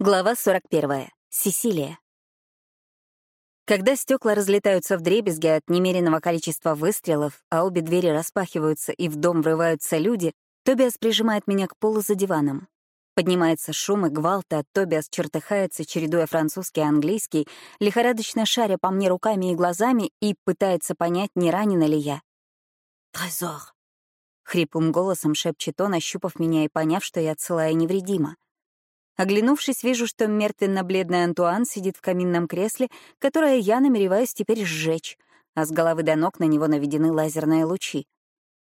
Глава 41. Сесилия. Когда стекла разлетаются в дребезги от немеренного количества выстрелов, а обе двери распахиваются и в дом врываются люди, Тобиас прижимает меня к полу за диваном. Поднимается шум и гвалт, а Тобиас чертыхается, чередуя французский и английский, лихорадочно шаря по мне руками и глазами и пытается понять, не ранена ли я. «Трезор!» — хриплым голосом шепчет он, ощупав меня и поняв, что я целая невредима. Оглянувшись, вижу, что мертвенно-бледный Антуан сидит в каминном кресле, которое я намереваюсь теперь сжечь, а с головы до ног на него наведены лазерные лучи.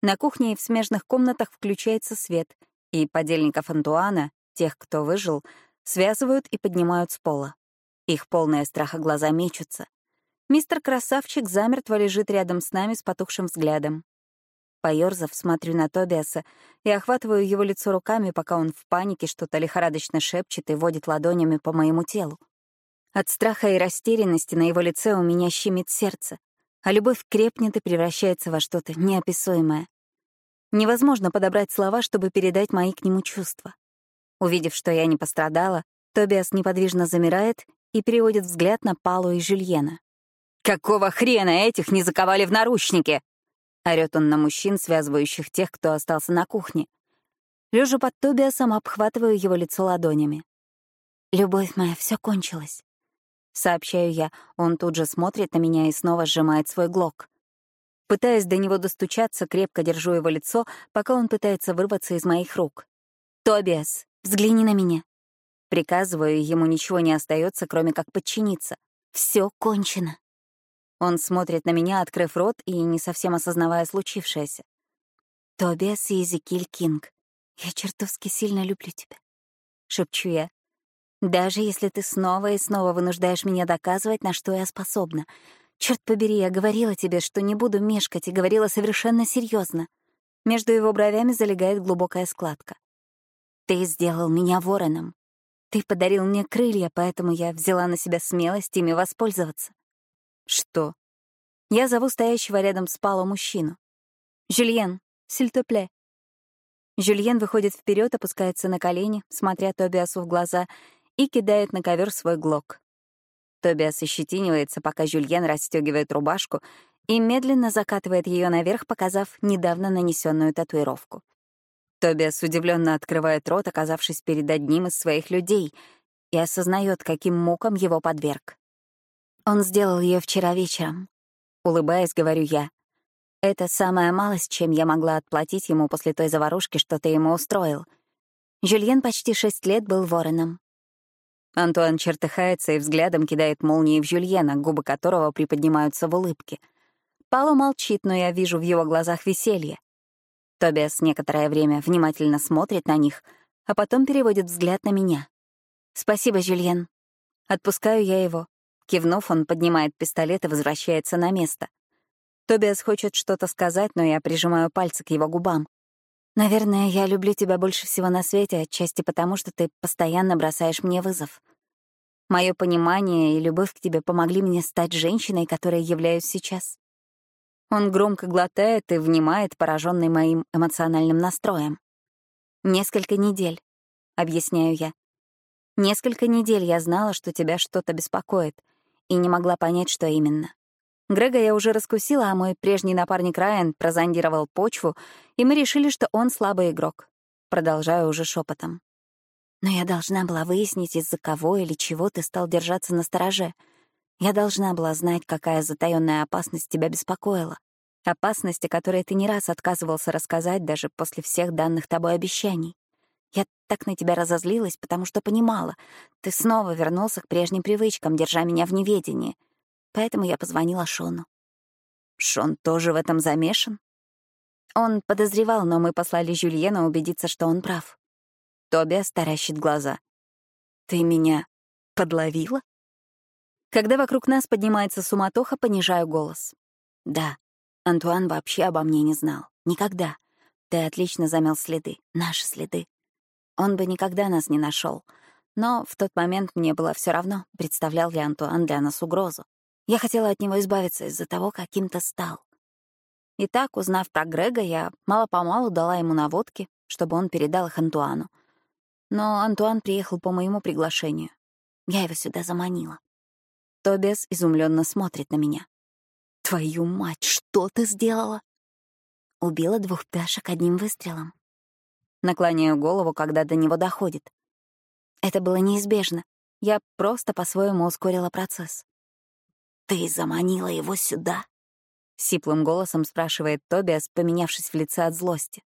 На кухне и в смежных комнатах включается свет, и подельников Антуана, тех, кто выжил, связывают и поднимают с пола. Их полные страха глаза мечутся. Мистер Красавчик замертво лежит рядом с нами с потухшим взглядом. Поёрзав, смотрю на Тобиаса и охватываю его лицо руками, пока он в панике что-то лихорадочно шепчет и водит ладонями по моему телу. От страха и растерянности на его лице у меня щемит сердце, а любовь крепнет и превращается во что-то неописуемое. Невозможно подобрать слова, чтобы передать мои к нему чувства. Увидев, что я не пострадала, Тобиас неподвижно замирает и переводит взгляд на Палу и Жюльена. «Какого хрена этих не заковали в наручники?» Орёт он на мужчин, связывающих тех, кто остался на кухне. Лежа под Тобиасом, обхватываю его лицо ладонями. «Любовь моя, все кончилось». Сообщаю я, он тут же смотрит на меня и снова сжимает свой глок. Пытаясь до него достучаться, крепко держу его лицо, пока он пытается вырваться из моих рук. «Тобиас, взгляни на меня». Приказываю, ему ничего не остается, кроме как подчиниться. Все кончено. Он смотрит на меня, открыв рот и не совсем осознавая случившееся. «Тобиас и Эзекиль Кинг, я чертовски сильно люблю тебя», — шепчу я. «Даже если ты снова и снова вынуждаешь меня доказывать, на что я способна. Черт побери, я говорила тебе, что не буду мешкать, и говорила совершенно серьезно. Между его бровями залегает глубокая складка. «Ты сделал меня вороном. Ты подарил мне крылья, поэтому я взяла на себя смелость ими воспользоваться. Что? Я зову стоящего рядом с Пало мужчину. «Жюльен, сильтопле». Жюльен выходит вперед, опускается на колени, смотря Тобиасу в глаза, и кидает на ковер свой глок. Тобиас ощетинивается, пока Жюльен расстегивает рубашку и медленно закатывает ее наверх, показав недавно нанесенную татуировку. Тобиас удивленно открывает рот, оказавшись перед одним из своих людей, и осознает, каким мукам его подверг. Он сделал ее вчера вечером. Улыбаясь, говорю я. Это самая малость, чем я могла отплатить ему после той заварушки, что ты ему устроил. Жюльен почти шесть лет был вороном. Антуан чертыхается и взглядом кидает молнии в Жюльена, губы которого приподнимаются в улыбке. Пало молчит, но я вижу в его глазах веселье. Тобиас некоторое время внимательно смотрит на них, а потом переводит взгляд на меня. «Спасибо, Жюльен». Отпускаю я его. Кивнув, он поднимает пистолет и возвращается на место. Тобиас хочет что-то сказать, но я прижимаю пальцы к его губам. «Наверное, я люблю тебя больше всего на свете, отчасти потому, что ты постоянно бросаешь мне вызов. Мое понимание и любовь к тебе помогли мне стать женщиной, которой являюсь сейчас». Он громко глотает и внимает, пораженный моим эмоциональным настроем. «Несколько недель», — объясняю я. «Несколько недель я знала, что тебя что-то беспокоит, и не могла понять, что именно. Грега я уже раскусила, а мой прежний напарник Райан прозондировал почву, и мы решили, что он слабый игрок. Продолжаю уже шепотом. Но я должна была выяснить, из-за кого или чего ты стал держаться на стороже. Я должна была знать, какая затаённая опасность тебя беспокоила. Опасность, о которой ты не раз отказывался рассказать даже после всех данных тобой обещаний. Так на тебя разозлилась, потому что понимала, ты снова вернулся к прежним привычкам, держа меня в неведении. Поэтому я позвонила Шону. Шон тоже в этом замешан? Он подозревал, но мы послали Жюльена убедиться, что он прав. Тоби таращит глаза. «Ты меня подловила?» Когда вокруг нас поднимается суматоха, понижаю голос. «Да, Антуан вообще обо мне не знал. Никогда. Ты отлично замел следы, наши следы. Он бы никогда нас не нашел. Но в тот момент мне было все равно, представлял ли Антуан для нас угрозу. Я хотела от него избавиться из-за того, каким то стал. И так, узнав про Грега, я мало-помалу дала ему наводки, чтобы он передал их Антуану. Но Антуан приехал по моему приглашению. Я его сюда заманила. Тобиас изумленно смотрит на меня. «Твою мать, что ты сделала?» Убила двух пташек одним выстрелом. Наклоняю голову, когда до него доходит. Это было неизбежно. Я просто по-своему ускорила процесс. «Ты заманила его сюда?» — сиплым голосом спрашивает Тобиас, поменявшись в лице от злости.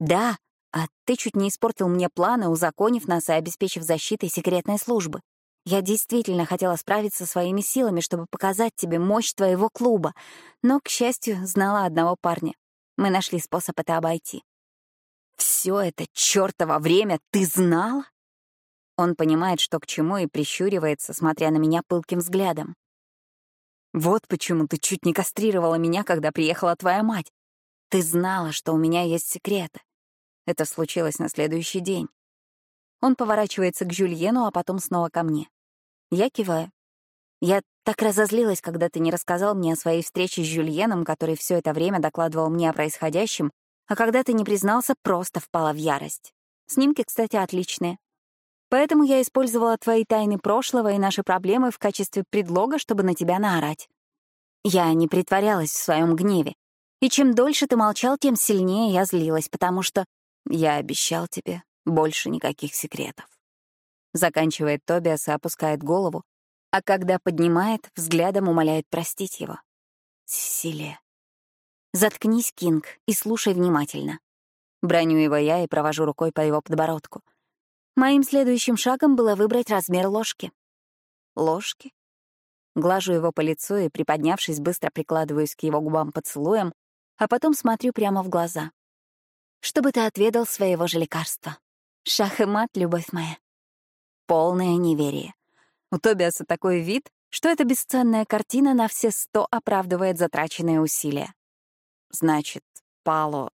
«Да, а ты чуть не испортил мне планы, узаконив нас и обеспечив защитой секретной службы. Я действительно хотела справиться своими силами, чтобы показать тебе мощь твоего клуба, но, к счастью, знала одного парня. Мы нашли способ это обойти. Все это чёртово время ты знала? Он понимает, что к чему, и прищуривается, смотря на меня пылким взглядом. Вот почему ты чуть не кастрировала меня, когда приехала твоя мать. Ты знала, что у меня есть секреты. Это случилось на следующий день. Он поворачивается к Жюльену, а потом снова ко мне. Я киваю. Я так разозлилась, когда ты не рассказал мне о своей встрече с Жюльеном, который все это время докладывал мне о происходящем, а когда ты не признался, просто впала в ярость. Снимки, кстати, отличные. Поэтому я использовала твои тайны прошлого и наши проблемы в качестве предлога, чтобы на тебя наорать. Я не притворялась в своем гневе. И чем дольше ты молчал, тем сильнее я злилась, потому что я обещал тебе больше никаких секретов. Заканчивает Тобиас и опускает голову, а когда поднимает, взглядом умоляет простить его. Сесилия. Заткнись, Кинг, и слушай внимательно. Броню его я и провожу рукой по его подбородку. Моим следующим шагом было выбрать размер ложки. Ложки? Глажу его по лицу и, приподнявшись, быстро прикладываюсь к его губам поцелуем, а потом смотрю прямо в глаза. Чтобы ты отведал своего же лекарства. Шах и мат, любовь моя. Полное неверие. У Тобиаса такой вид, что эта бесценная картина на все сто оправдывает затраченные усилия. Значит, Пало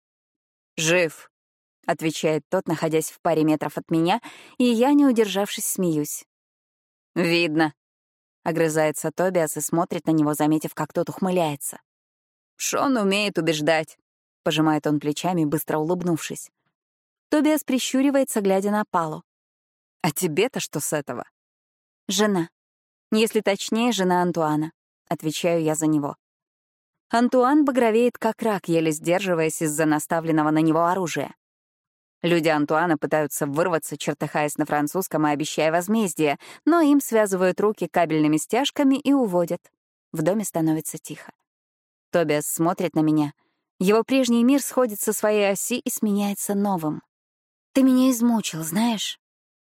жив, — отвечает тот, находясь в паре метров от меня, и я, не удержавшись, смеюсь. «Видно», — огрызается Тобиас и смотрит на него, заметив, как тот ухмыляется. «Шон умеет убеждать», — пожимает он плечами, быстро улыбнувшись. Тобиас прищуривается, глядя на Палу. «А тебе-то что с этого?» «Жена. Если точнее, жена Антуана», — отвечаю я за него. Антуан багровеет как рак, еле сдерживаясь из-за наставленного на него оружия. Люди Антуана пытаются вырваться, чертыхаясь на французском и обещая возмездие, но им связывают руки кабельными стяжками и уводят. В доме становится тихо. Тобиас смотрит на меня. Его прежний мир сходит со своей оси и сменяется новым. «Ты меня измучил, знаешь?»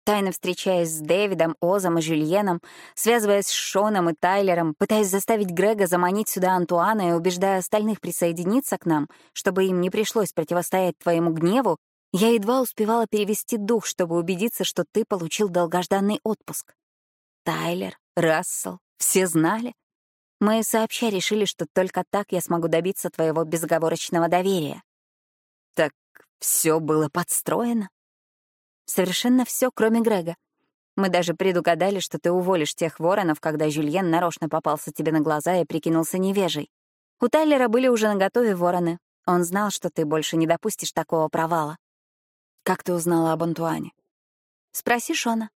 Тайно встречаясь с Дэвидом, Озом и Жюльеном, связываясь с Шоном и Тайлером, пытаясь заставить Грега заманить сюда Антуана и убеждая остальных присоединиться к нам, чтобы им не пришлось противостоять твоему гневу, я едва успевала перевести дух, чтобы убедиться, что ты получил долгожданный отпуск. Тайлер, Рассел, все знали. Мы сообща решили, что только так я смогу добиться твоего безоговорочного доверия. Так все было подстроено? Совершенно все, кроме Грега. Мы даже предугадали, что ты уволишь тех воронов, когда Жюльен нарочно попался тебе на глаза и прикинулся невежей. У Тайлера были уже наготове вороны. Он знал, что ты больше не допустишь такого провала. Как ты узнала об Антуане? Спроси Шона.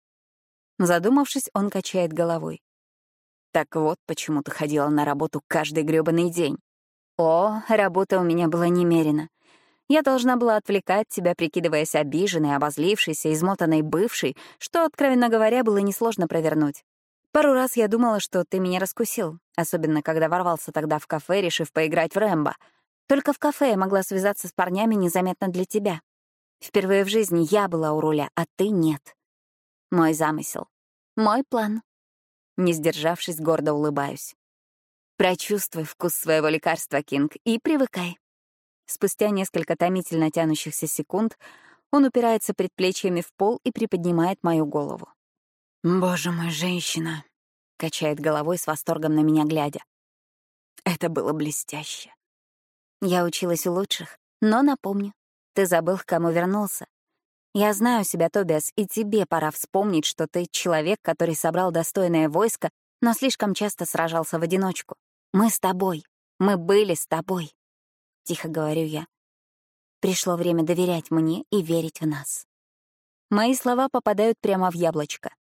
Задумавшись, он качает головой. Так вот, почему ты ходила на работу каждый грёбаный день. О, работа у меня была немерена. Я должна была отвлекать тебя, прикидываясь обиженной, обозлившейся, измотанной бывшей, что, откровенно говоря, было несложно провернуть. Пару раз я думала, что ты меня раскусил, особенно когда ворвался тогда в кафе, решив поиграть в Рэмбо. Только в кафе я могла связаться с парнями незаметно для тебя. Впервые в жизни я была у руля, а ты нет. Мой замысел. Мой план. Не сдержавшись, гордо улыбаюсь. Прочувствуй вкус своего лекарства, Кинг, и привыкай. Спустя несколько томительно тянущихся секунд он упирается предплечьями в пол и приподнимает мою голову. «Боже мой, женщина!» — качает головой с восторгом на меня глядя. Это было блестяще. Я училась у лучших, но напомню, ты забыл, к кому вернулся. Я знаю себя, Тобиас, и тебе пора вспомнить, что ты человек, который собрал достойное войско, но слишком часто сражался в одиночку. Мы с тобой. Мы были с тобой. Тихо говорю я. Пришло время доверять мне и верить в нас. Мои слова попадают прямо в яблочко.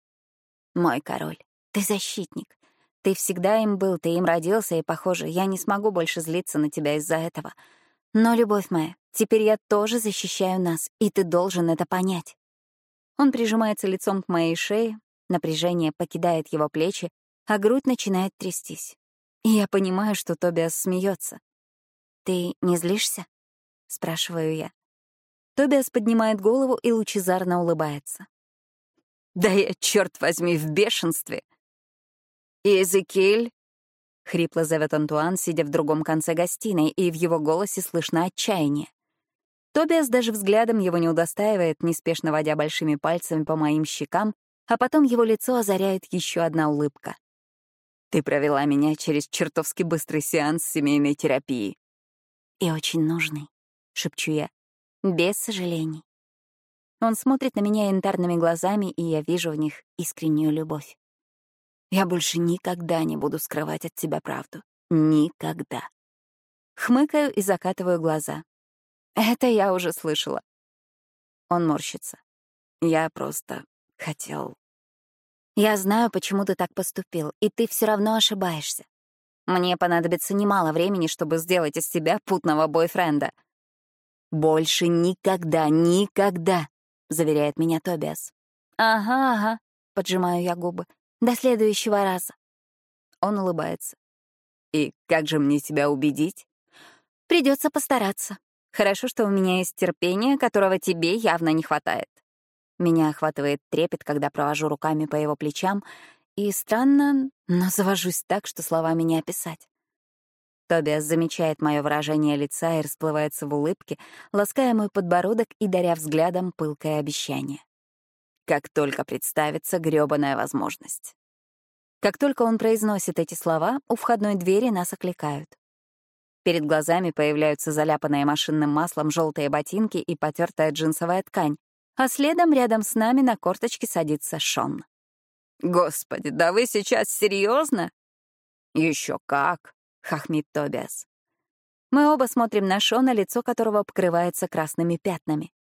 Мой король, ты защитник. Ты всегда им был, ты им родился, и, похоже, я не смогу больше злиться на тебя из-за этого. Но, любовь моя, теперь я тоже защищаю нас, и ты должен это понять. Он прижимается лицом к моей шее, напряжение покидает его плечи, а грудь начинает трястись. И я понимаю, что Тобиас смеется. «Ты не злишься?» — спрашиваю я. Тобиас поднимает голову и лучезарно улыбается. «Да я, черт возьми, в бешенстве!» «Иезекииль!» — хрипло зовет Антуан, сидя в другом конце гостиной, и в его голосе слышно отчаяние. Тобиас даже взглядом его не удостаивает, неспешно водя большими пальцами по моим щекам, а потом его лицо озаряет еще одна улыбка. «Ты провела меня через чертовски быстрый сеанс семейной терапии». «И очень нужный», — шепчу я. Без сожалений. Он смотрит на меня янтарными глазами, и я вижу в них искреннюю любовь. Я больше никогда не буду скрывать от тебя правду. Никогда. Хмыкаю и закатываю глаза. Это я уже слышала. Он морщится. Я просто хотел... Я знаю, почему ты так поступил, и ты все равно ошибаешься. Мне понадобится немало времени, чтобы сделать из тебя путного бойфренда — «Больше никогда, никогда», — заверяет меня Тобиас. «Ага, ага», — поджимаю я губы. «До следующего раза». Он улыбается. «И как же мне тебя убедить?» «Придется постараться. Хорошо, что у меня есть терпение, которого тебе явно не хватает». Меня охватывает трепет, когда провожу руками по его плечам, и странно, но завожусь так, что словами не описать. Тобиас замечает мое выражение лица и расплывается в улыбке, лаская мой подбородок и даря взглядом пылкое обещание. Как только представится грёбаная возможность. Как только он произносит эти слова, у входной двери нас окликают. Перед глазами появляются заляпанные машинным маслом желтые ботинки и потертая джинсовая ткань, а следом рядом с нами на корточке садится Шон. «Господи, да вы сейчас серьезно? Еще как!» — хохмит Тобиас. Мы оба смотрим на Шона, лицо которого покрывается красными пятнами.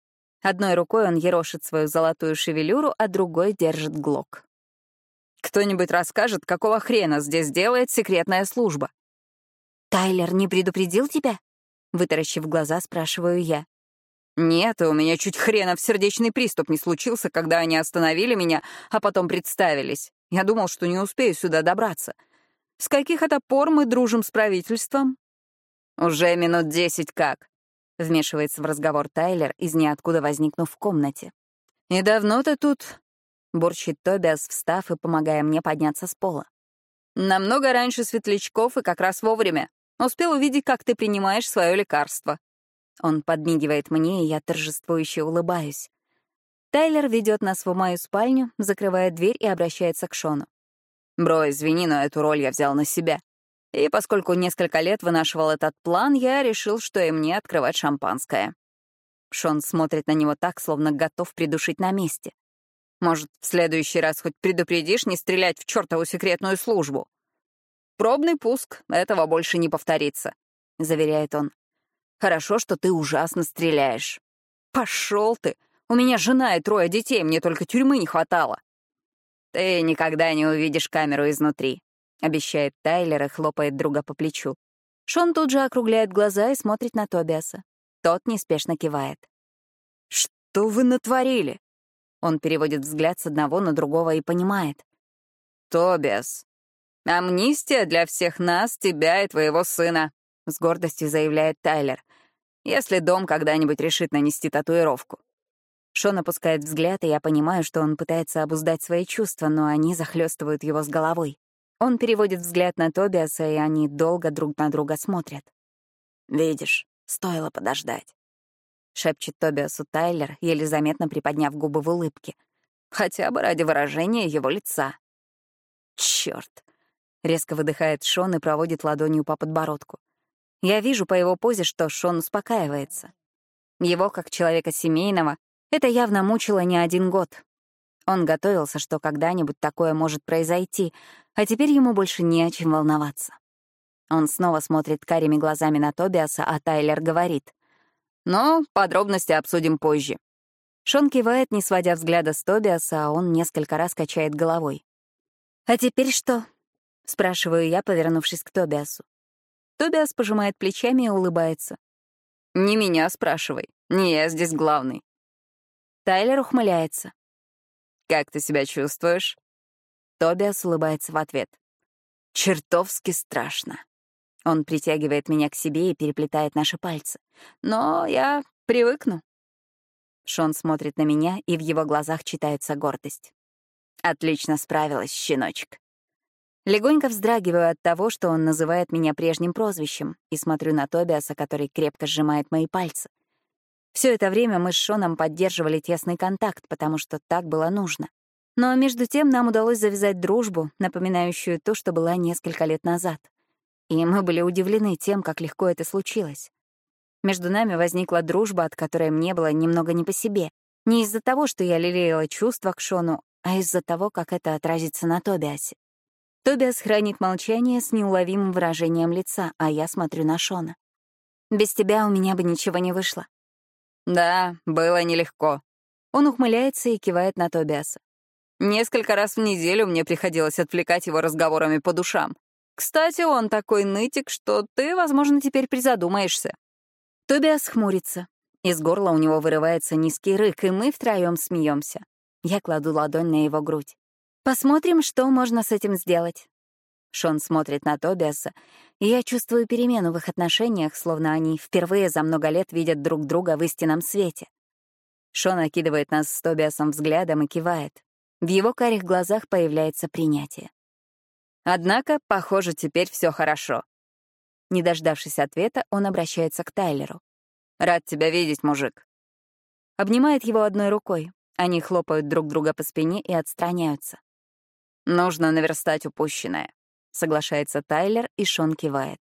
Одной рукой он ерошит свою золотую шевелюру, а другой держит глок. «Кто-нибудь расскажет, какого хрена здесь делает секретная служба?» «Тайлер не предупредил тебя?» Вытаращив глаза, спрашиваю я. «Нет, у меня чуть хренов сердечный приступ не случился, когда они остановили меня, а потом представились. Я думал, что не успею сюда добраться. С каких это пор мы дружим с правительством?» «Уже минут десять как», — вмешивается в разговор Тайлер, из ниоткуда возникнув в комнате. «И давно ты тут?» — бурчит Тобиас, встав и помогая мне подняться с пола. «Намного раньше светлячков и как раз вовремя. Успел увидеть, как ты принимаешь свое лекарство». Он подмигивает мне, и я торжествующе улыбаюсь. Тайлер ведет нас в мою спальню, закрывает дверь и обращается к Шону. Бро, извини, но эту роль я взял на себя. И поскольку несколько лет вынашивал этот план, я решил, что и мне открывать шампанское. Шон смотрит на него так, словно готов придушить на месте. Может, в следующий раз хоть предупредишь не стрелять в чертову секретную службу? Пробный пуск, этого больше не повторится, — заверяет он. Хорошо, что ты ужасно стреляешь. Пошел ты! У меня жена и трое детей, мне только тюрьмы не хватало. «Ты никогда не увидишь камеру изнутри», — обещает Тайлер и хлопает друга по плечу. Шон тут же округляет глаза и смотрит на Тобиаса. Тот неспешно кивает. «Что вы натворили?» Он переводит взгляд с одного на другого и понимает. «Тобиас, амнистия для всех нас, тебя и твоего сына», — с гордостью заявляет Тайлер, «если дом когда-нибудь решит нанести татуировку. Шон опускает взгляд, и я понимаю, что он пытается обуздать свои чувства, но они захлестывают его с головой. Он переводит взгляд на Тобиаса, и они долго друг на друга смотрят. «Видишь, стоило подождать», — шепчет Тобиасу Тайлер, еле заметно приподняв губы в улыбке. «Хотя бы ради выражения его лица». «Чёрт!» — резко выдыхает Шон и проводит ладонью по подбородку. Я вижу по его позе, что Шон успокаивается. Его, как человека семейного, это явно мучило не один год. Он готовился, что когда-нибудь такое может произойти, а теперь ему больше не о чем волноваться. Он снова смотрит карими глазами на Тобиаса, а Тайлер говорит. «Ну, подробности обсудим позже». Шон кивает, не сводя взгляда с Тобиаса, а он несколько раз качает головой. «А теперь что?» — спрашиваю я, повернувшись к Тобиасу. Тобиас пожимает плечами и улыбается. «Не меня спрашивай. Не я здесь главный». Тайлер ухмыляется. «Как ты себя чувствуешь?» Тобиас улыбается в ответ. «Чертовски страшно». Он притягивает меня к себе и переплетает наши пальцы. «Но я привыкну». Шон смотрит на меня, и в его глазах читается гордость. «Отлично справилась, щеночек». Легонько вздрагиваю от того, что он называет меня прежним прозвищем, и смотрю на Тобиаса, который крепко сжимает мои пальцы. Все это время мы с Шоном поддерживали тесный контакт, потому что так было нужно. Но между тем нам удалось завязать дружбу, напоминающую то, что была несколько лет назад. И мы были удивлены тем, как легко это случилось. Между нами возникла дружба, от которой мне было немного не по себе. Не из-за того, что я лелеяла чувства к Шону, а из-за того, как это отразится на Тобиасе. Тобиас хранит молчание с неуловимым выражением лица, а я смотрю на Шона. Без тебя у меня бы ничего не вышло. Да, было нелегко. Он ухмыляется и кивает на Тобиаса. Несколько раз в неделю мне приходилось отвлекать его разговорами по душам. Кстати, он такой нытик, что ты, возможно, теперь призадумаешься. Тобиас хмурится. Из горла у него вырывается низкий рык, и мы втроем смеемся. Я кладу ладонь на его грудь. Посмотрим, что можно с этим сделать. Шон смотрит на Тобиаса, и я чувствую перемену в их отношениях, словно они впервые за много лет видят друг друга в истинном свете. Шон окидывает нас с Тобиасом взглядом и кивает. В его карих глазах появляется принятие. Однако, похоже, теперь все хорошо. Не дождавшись ответа, он обращается к Тайлеру. «Рад тебя видеть, мужик». Обнимает его одной рукой. Они хлопают друг друга по спине и отстраняются. «Нужно наверстать упущенное», — соглашается Тайлер, и Шон кивает.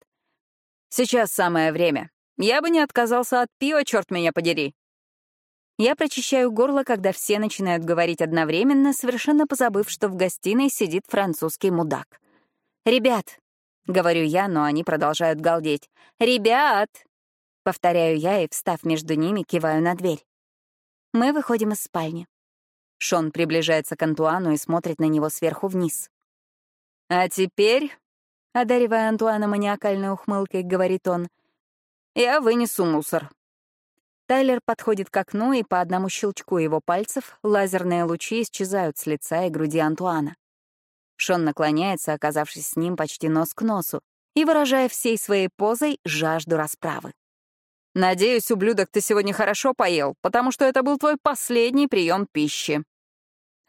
«Сейчас самое время. Я бы не отказался от пива, черт меня подери». Я прочищаю горло, когда все начинают говорить одновременно, совершенно позабыв, что в гостиной сидит французский мудак. «Ребят, — говорю я, но они продолжают галдеть. «Ребят!» — повторяю я и, встав между ними, киваю на дверь. Мы выходим из спальни. Шон приближается к Антуану и смотрит на него сверху вниз. «А теперь», — одаривая Антуана маниакальной ухмылкой, говорит он, «я вынесу мусор». Тайлер подходит к окну, и по одному щелчку его пальцев лазерные лучи исчезают с лица и груди Антуана. Шон наклоняется, оказавшись с ним почти нос к носу, и выражая всей своей позой жажду расправы. «Надеюсь, ублюдок, ты сегодня хорошо поел, потому что это был твой последний прием пищи».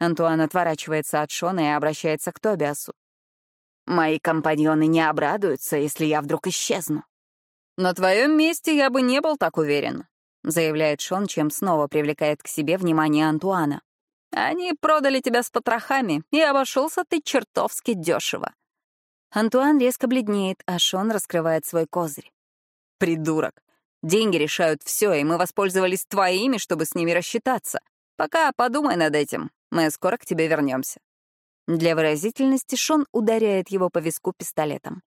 Антуан отворачивается от Шона и обращается к Тобиасу. «Мои компаньоны не обрадуются, если я вдруг исчезну». «На твоем месте я бы не был так уверен», — заявляет Шон, чем снова привлекает к себе внимание Антуана. Они продали тебя с потрохами, и обошелся ты чертовски дешево. Антуан резко бледнеет, а Шон раскрывает свой козырь. Придурок. Деньги решают все, и мы воспользовались твоими, чтобы с ними рассчитаться. Пока подумай над этим, мы скоро к тебе вернемся. Для выразительности Шон ударяет его по виску пистолетом.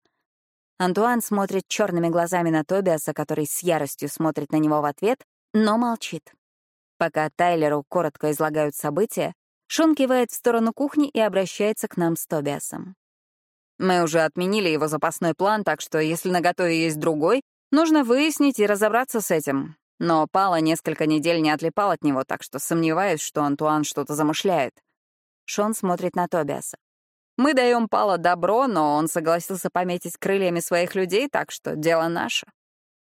Антуан смотрит черными глазами на Тобиаса, который с яростью смотрит на него в ответ, но молчит. Пока Тайлеру коротко излагают события, Шон кивает в сторону кухни и обращается к нам с Тобиасом. «Мы уже отменили его запасной план, так что если на готове есть другой, нужно выяснить и разобраться с этим. Но Пала несколько недель не отлипал от него, так что сомневаюсь, что Антуан что-то замышляет». Шон смотрит на Тобиаса. «Мы даем Пала добро, но он согласился пометить крыльями своих людей, так что дело наше».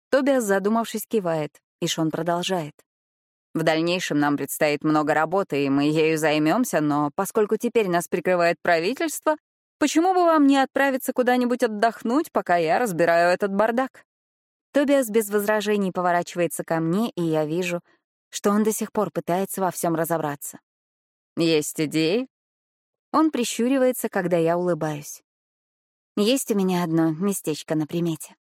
Тобиас, задумавшись, кивает, и Шон продолжает. В дальнейшем нам предстоит много работы, и мы ею займемся, но поскольку теперь нас прикрывает правительство, почему бы вам не отправиться куда-нибудь отдохнуть, пока я разбираю этот бардак? Тобиас без возражений поворачивается ко мне, и я вижу, что он до сих пор пытается во всем разобраться. Есть идеи? Он прищуривается, когда я улыбаюсь. Есть у меня одно местечко на примете.